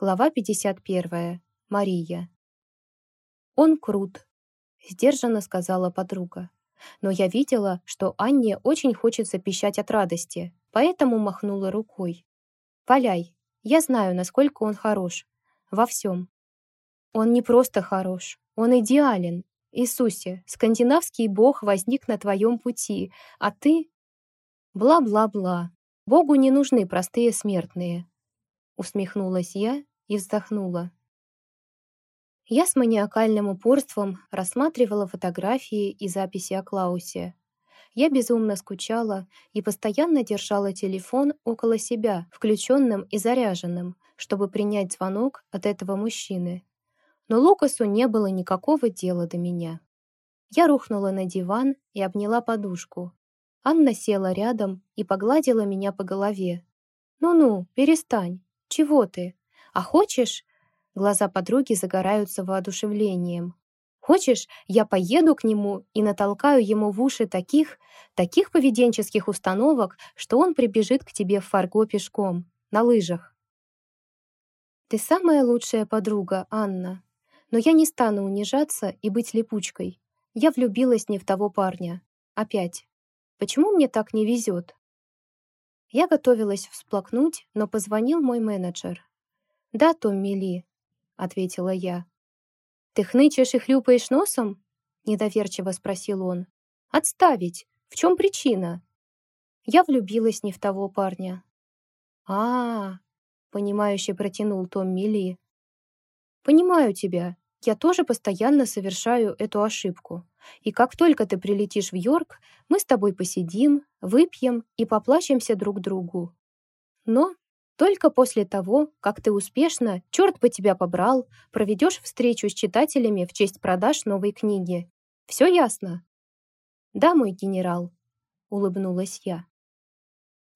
Глава 51. Мария. «Он крут», — сдержанно сказала подруга. Но я видела, что Анне очень хочется пищать от радости, поэтому махнула рукой. «Валяй, я знаю, насколько он хорош. Во всем. Он не просто хорош, он идеален. Иисусе, скандинавский бог возник на твоем пути, а ты...» Бла-бла-бла. Богу не нужны простые смертные. Усмехнулась я и вздохнула. Я с маниакальным упорством рассматривала фотографии и записи о Клаусе. Я безумно скучала и постоянно держала телефон около себя, включенным и заряженным, чтобы принять звонок от этого мужчины. Но Лукасу не было никакого дела до меня. Я рухнула на диван и обняла подушку. Анна села рядом и погладила меня по голове. «Ну-ну, перестань. Чего ты? А хочешь...» Глаза подруги загораются воодушевлением. «Хочешь, я поеду к нему и натолкаю ему в уши таких, таких поведенческих установок, что он прибежит к тебе в фарго пешком, на лыжах?» «Ты самая лучшая подруга, Анна. Но я не стану унижаться и быть липучкой. Я влюбилась не в того парня. Опять. Почему мне так не везет?» Я готовилась всплакнуть, но позвонил мой менеджер. «Да, Томми Ли», — ответила я. «Ты хнычешь и хлюпаешь носом?» — недоверчиво спросил он. «Отставить! В чем причина?» Я влюбилась не в того парня. а, -а, -а понимающе протянул Томми Ли. «Понимаю тебя. Я тоже постоянно совершаю эту ошибку. И как только ты прилетишь в Йорк, мы с тобой посидим, выпьем и поплачемся друг другу. Но только после того, как ты успешно, черт бы тебя побрал, проведешь встречу с читателями в честь продаж новой книги. Все ясно? Да, мой генерал, улыбнулась я.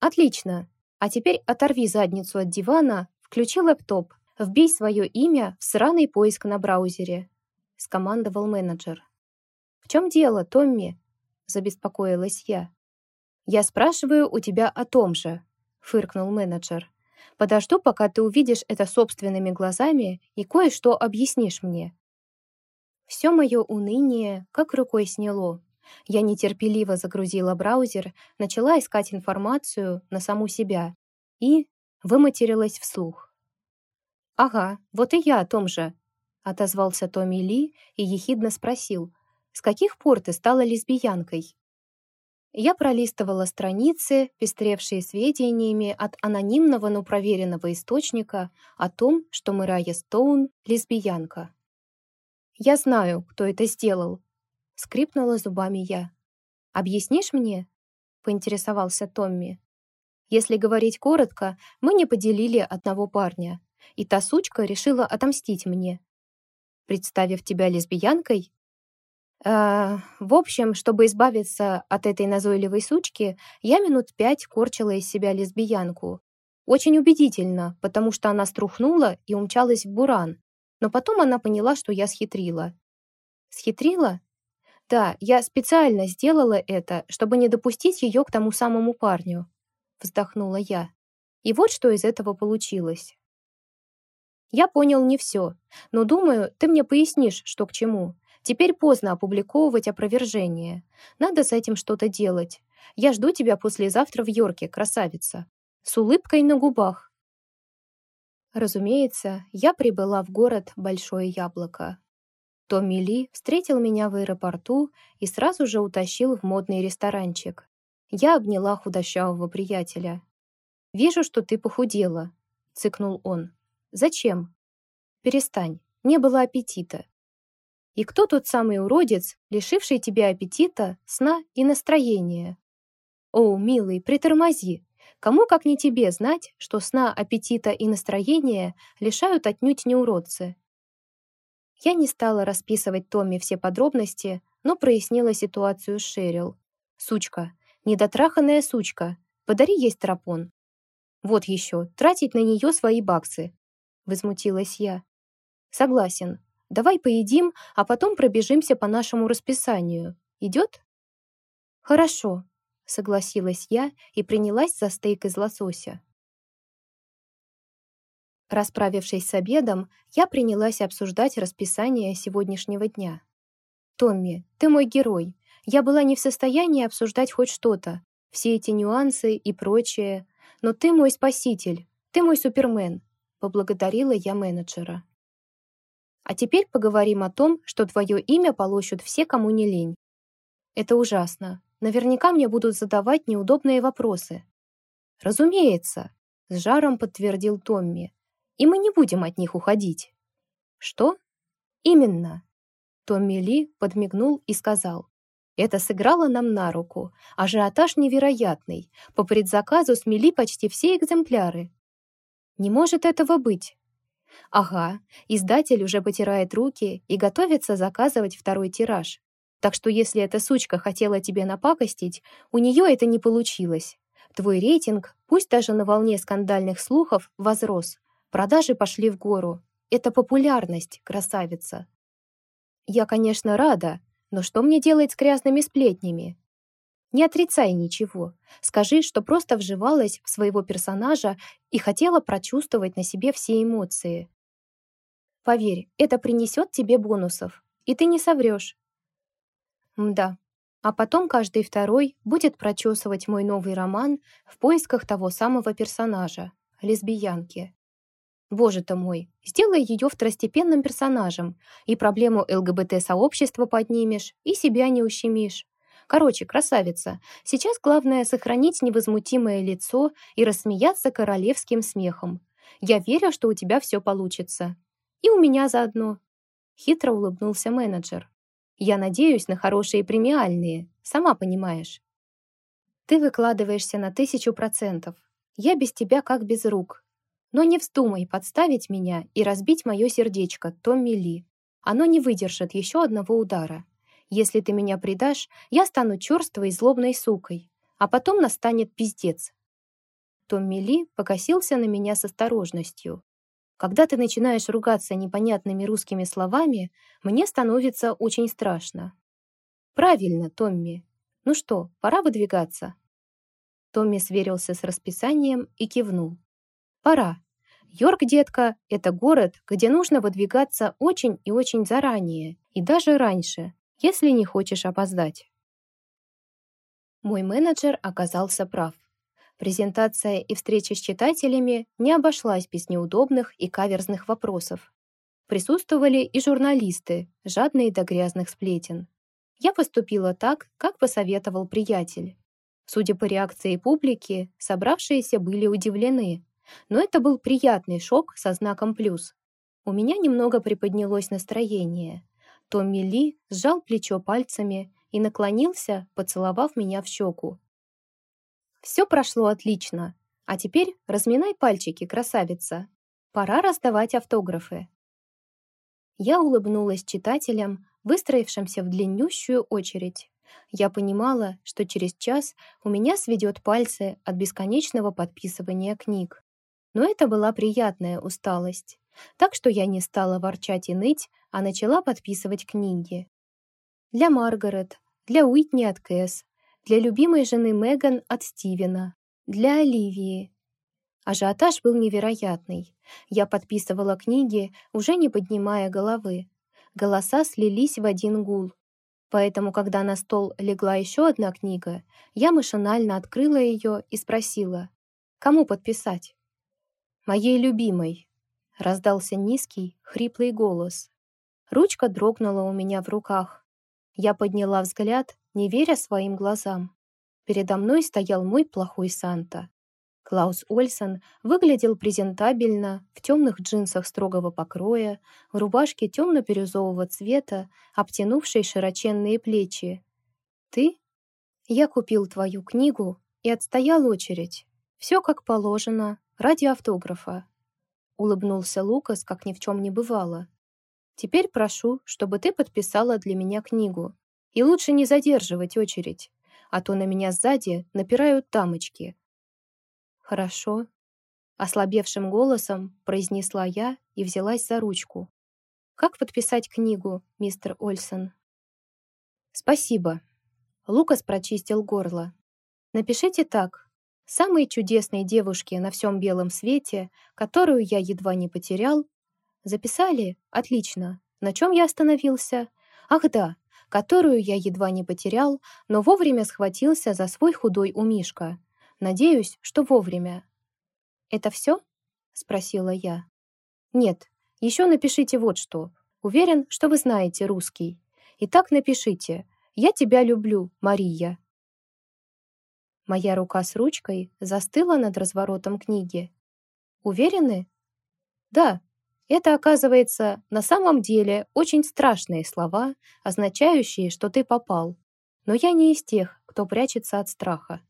Отлично. А теперь оторви задницу от дивана, включи лэптоп, вбей свое имя в сраный поиск на браузере, скомандовал менеджер. «В чем дело, Томми?» — забеспокоилась я. «Я спрашиваю у тебя о том же», — фыркнул менеджер. «Подожду, пока ты увидишь это собственными глазами и кое-что объяснишь мне». Все мое уныние как рукой сняло. Я нетерпеливо загрузила браузер, начала искать информацию на саму себя и выматерилась вслух. «Ага, вот и я о том же», — отозвался Томми Ли и ехидно спросил, с каких пор ты стала лесбиянкой?» Я пролистывала страницы, пестревшие сведениями от анонимного, но проверенного источника о том, что Мэрайя Стоун — лесбиянка. «Я знаю, кто это сделал», — скрипнула зубами я. «Объяснишь мне?» — поинтересовался Томми. «Если говорить коротко, мы не поделили одного парня, и та сучка решила отомстить мне. Представив тебя лесбиянкой, в общем, чтобы избавиться от этой назойливой сучки, я минут пять корчила из себя лесбиянку. Очень убедительно, потому что она струхнула и умчалась в буран. Но потом она поняла, что я схитрила. Схитрила? Да, я специально сделала это, чтобы не допустить ее к тому самому парню. Вздохнула я. И вот что из этого получилось. Я понял не все, но думаю, ты мне пояснишь, что к чему. Теперь поздно опубликовывать опровержение. Надо с этим что-то делать. Я жду тебя послезавтра в Йорке, красавица. С улыбкой на губах. Разумеется, я прибыла в город Большое Яблоко. Томми Ли встретил меня в аэропорту и сразу же утащил в модный ресторанчик. Я обняла худощавого приятеля. «Вижу, что ты похудела», — цыкнул он. «Зачем?» «Перестань, не было аппетита. И кто тот самый уродец, лишивший тебя аппетита, сна и настроения? О, милый, притормози. Кому, как не тебе, знать, что сна, аппетита и настроения лишают отнюдь не уродцы? Я не стала расписывать Томми все подробности, но прояснила ситуацию с Шерил. «Сучка, недотраханная сучка, подари ей страпон». «Вот еще, тратить на нее свои баксы», — возмутилась я. «Согласен, Давай поедим, а потом пробежимся по нашему расписанию. Идет?» «Хорошо», — согласилась я и принялась за стейк из лосося. Расправившись с обедом, я принялась обсуждать расписание сегодняшнего дня. «Томми, ты мой герой. Я была не в состоянии обсуждать хоть что-то, все эти нюансы и прочее, но ты мой спаситель, ты мой супермен», — поблагодарила я менеджера. «А теперь поговорим о том, что твое имя полощут все, кому не лень. Это ужасно. Наверняка мне будут задавать неудобные вопросы». «Разумеется», — с жаром подтвердил Томми и мы не будем от них уходить». «Что?» «Именно». Томми Ли подмигнул и сказал. Это сыграло нам на руку. Ажиотаж невероятный. По предзаказу смели почти все экземпляры. Не может этого быть. Ага, издатель уже потирает руки и готовится заказывать второй тираж. Так что если эта сучка хотела тебе напакостить, у нее это не получилось. Твой рейтинг, пусть даже на волне скандальных слухов, возрос. Продажи пошли в гору. Это популярность, красавица. Я, конечно, рада, но что мне делать с грязными сплетнями? Не отрицай ничего. Скажи, что просто вживалась в своего персонажа и хотела прочувствовать на себе все эмоции. Поверь, это принесет тебе бонусов, и ты не соврешь. Мда. А потом каждый второй будет прочесывать мой новый роман в поисках того самого персонажа, лесбиянки. Боже ты мой, сделай ее второстепенным персонажем, и проблему ЛГБТ-сообщества поднимешь, и себя не ущемишь. Короче, красавица, сейчас главное сохранить невозмутимое лицо и рассмеяться королевским смехом. Я верю, что у тебя все получится. И у меня заодно. Хитро улыбнулся менеджер. Я надеюсь на хорошие премиальные, сама понимаешь. Ты выкладываешься на тысячу процентов. Я без тебя как без рук, но не вздумай подставить меня и разбить мое сердечко, Томми Ли. Оно не выдержит еще одного удара. Если ты меня предашь, я стану черствой и злобной сукой, а потом настанет пиздец. Томми Ли покосился на меня с осторожностью. Когда ты начинаешь ругаться непонятными русскими словами, мне становится очень страшно. Правильно, Томми. Ну что, пора выдвигаться. Томми сверился с расписанием и кивнул. Пора. Йорк, детка, это город, где нужно выдвигаться очень и очень заранее, и даже раньше, если не хочешь опоздать. Мой менеджер оказался прав. Презентация и встреча с читателями не обошлась без неудобных и каверзных вопросов. Присутствовали и журналисты, жадные до грязных сплетен. Я поступила так, как посоветовал приятель. Судя по реакции публики, собравшиеся были удивлены, но это был приятный шок со знаком «плюс». У меня немного приподнялось настроение. Томми Ли сжал плечо пальцами и наклонился, поцеловав меня в щеку. «Все прошло отлично. А теперь разминай пальчики, красавица. Пора раздавать автографы». Я улыбнулась читателям, выстроившимся в длиннющую очередь. Я понимала, что через час у меня сведет пальцы от бесконечного подписывания книг. Но это была приятная усталость, так что я не стала ворчать и ныть, а начала подписывать книги. Для Маргарет, для Уитни от Кэс, для любимой жены Меган от Стивена, для Оливии. Ажиотаж был невероятный. Я подписывала книги, уже не поднимая головы. Голоса слились в один гул. Поэтому, когда на стол легла еще одна книга, я машинально открыла ее и спросила, кому подписать? моей любимой!» — раздался низкий, хриплый голос. Ручка дрогнула у меня в руках. Я подняла взгляд, не веря своим глазам. Передо мной стоял мой плохой Санта. Клаус Ольсон выглядел презентабельно, в темных джинсах строгого покроя, в рубашке темно-бирюзового цвета, обтянувшей широченные плечи. «Ты?» «Я купил твою книгу и отстоял очередь. Все как положено, ради автографа. Улыбнулся Лукас, как ни в чем не бывало. Теперь прошу, чтобы ты подписала для меня книгу. И лучше не задерживать очередь, а то на меня сзади напирают дамочки. Хорошо. Ослабевшим голосом произнесла я и взялась за ручку. Как подписать книгу, мистер Ольсон? Спасибо. Лукас прочистил горло. Напишите так. Самой чудесной девушке на всем белом свете, которую я едва не потерял. Записали? Отлично. На чем я остановился? Ах да, которую я едва не потерял, но вовремя схватился за свой худой умишка. Надеюсь, что вовремя. «Это все?» — спросила я. «Нет, еще напишите вот что. Уверен, что вы знаете русский. Итак, напишите «Я тебя люблю, Мария». Моя рука с ручкой застыла над разворотом книги. «Уверены?» «Да, это, оказывается, на самом деле очень страшные слова, означающие, что ты попал. Но я не из тех, кто прячется от страха».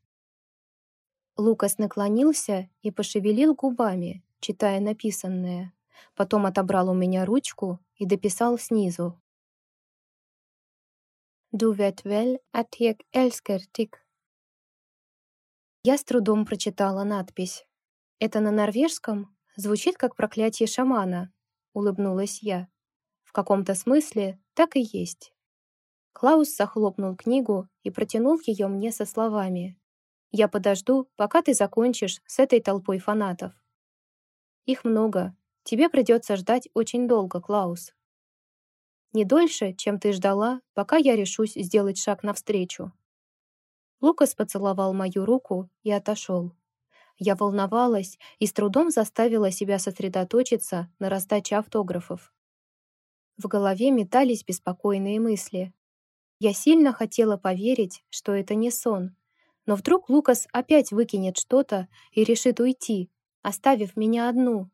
Лукас наклонился и пошевелил губами, читая написанное. Потом отобрал у меня ручку и дописал снизу. «Du vet vel at jeg elsker dig». Я с трудом прочитала надпись. «Это на норвежском? Звучит как проклятие шамана», — улыбнулась я. «В каком-то смысле так и есть». Клаус захлопнул книгу и протянул ее мне со словами. «Я подожду, пока ты закончишь с этой толпой фанатов». «Их много, Тебе придется ждать очень долго, Клаус. Не дольше, чем ты ждала, пока я решусь сделать шаг навстречу. Лукас поцеловал мою руку и отошел. Я волновалась и с трудом заставила себя сосредоточиться на раздаче автографов. В голове метались беспокойные мысли. Я сильно хотела поверить, что это не сон, но вдруг Лукас опять выкинет что-то и решит уйти, оставив меня одну.